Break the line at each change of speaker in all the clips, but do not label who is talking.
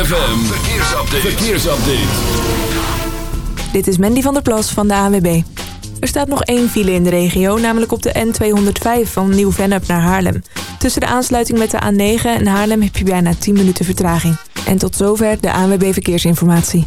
ZFM, verkeersupdate. verkeersupdate.
Dit is Mandy van der Plas van de ANWB. Er staat nog één file in de regio, namelijk op de N205 van Nieuw-Vennep naar Haarlem. Tussen de aansluiting met de A9 en Haarlem heb je bijna 10 minuten vertraging. En tot zover de ANWB Verkeersinformatie.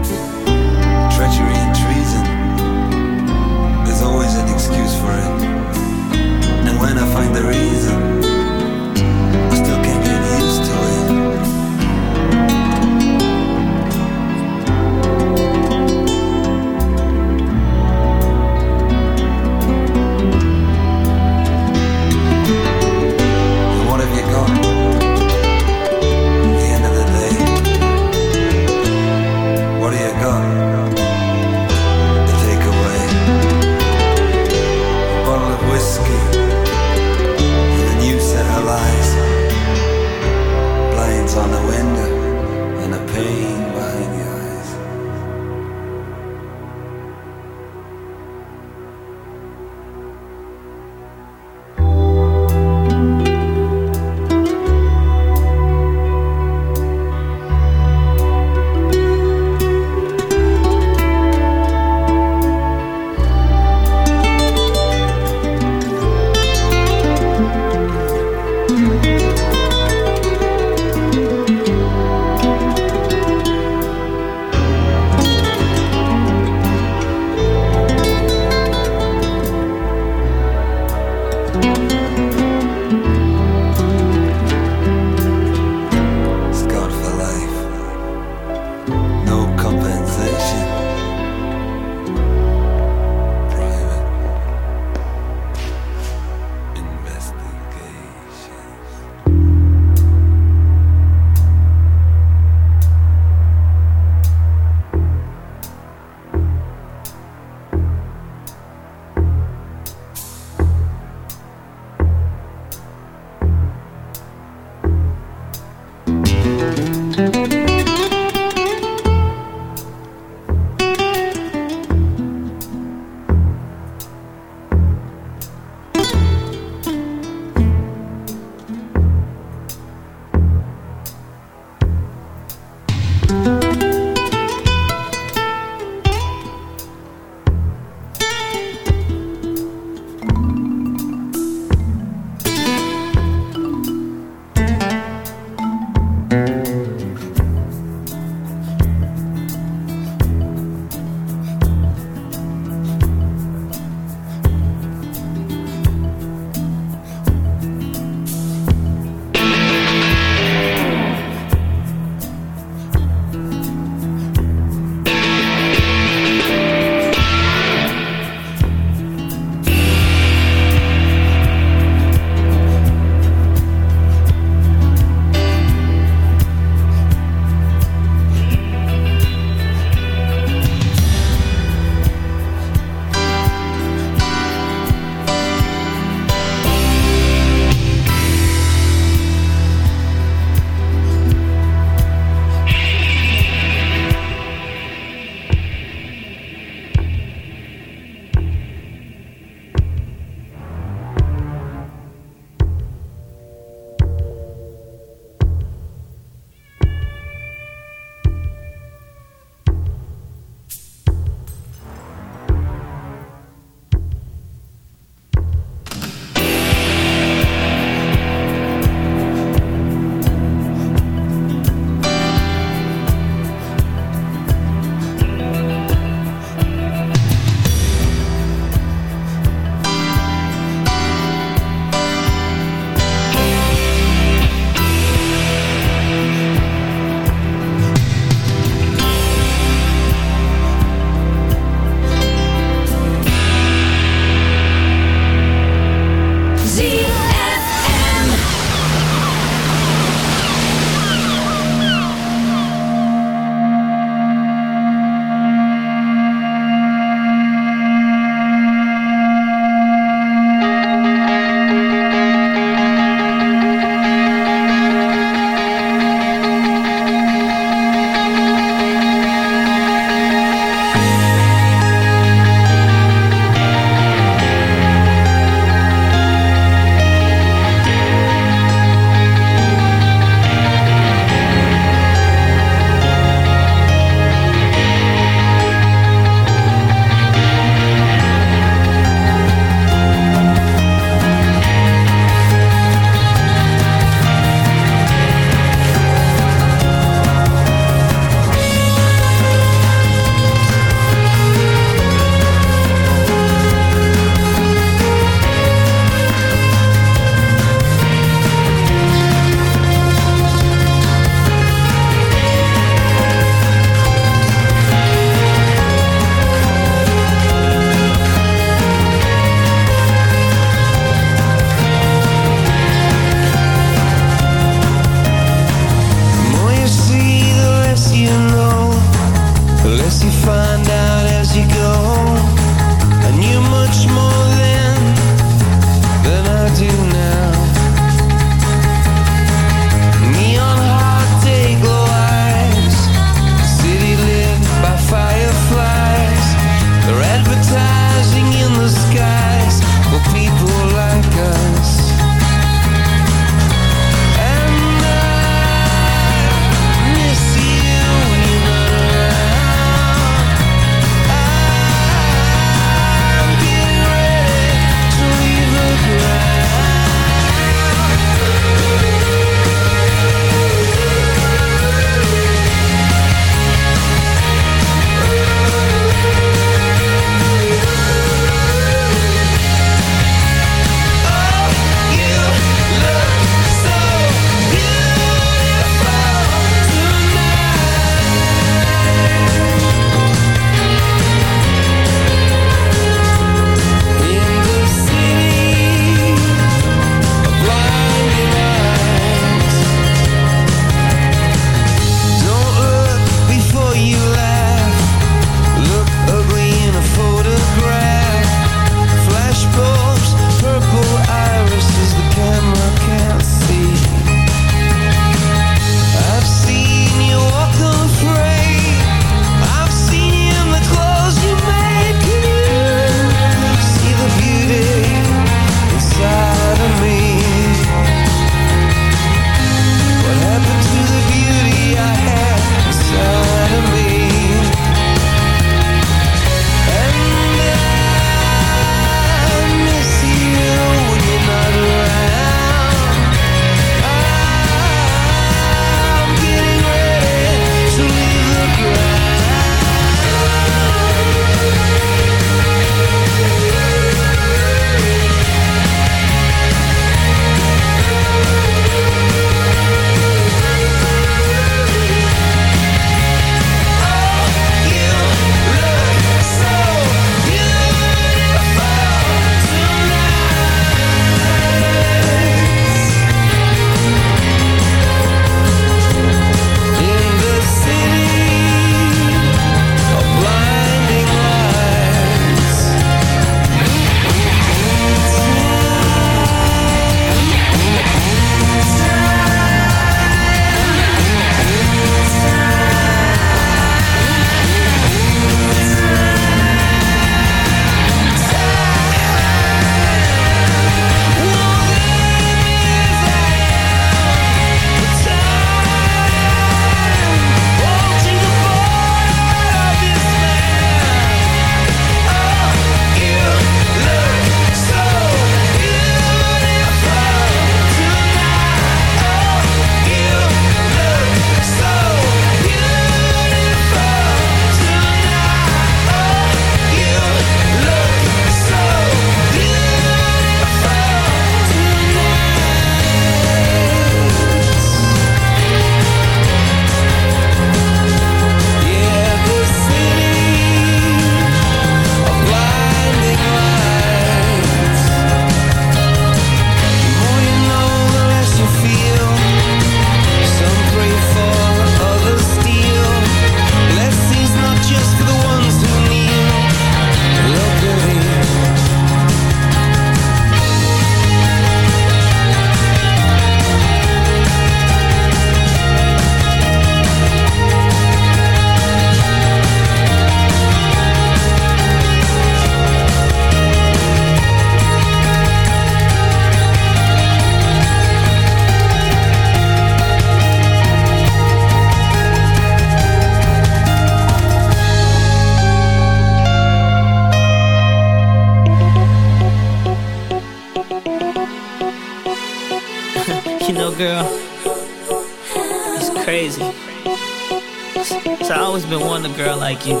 So I
always been wanting a girl like you.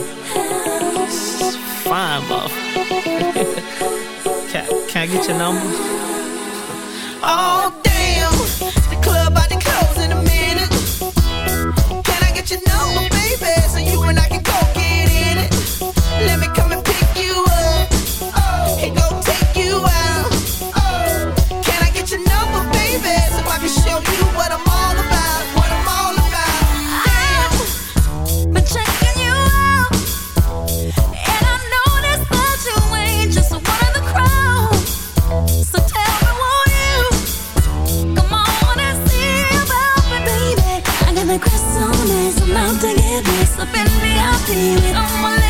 Fine, love. can, can I get your number?
Oh, damn. The club about to close in a minute. Can I get your number, I'm
my
lips.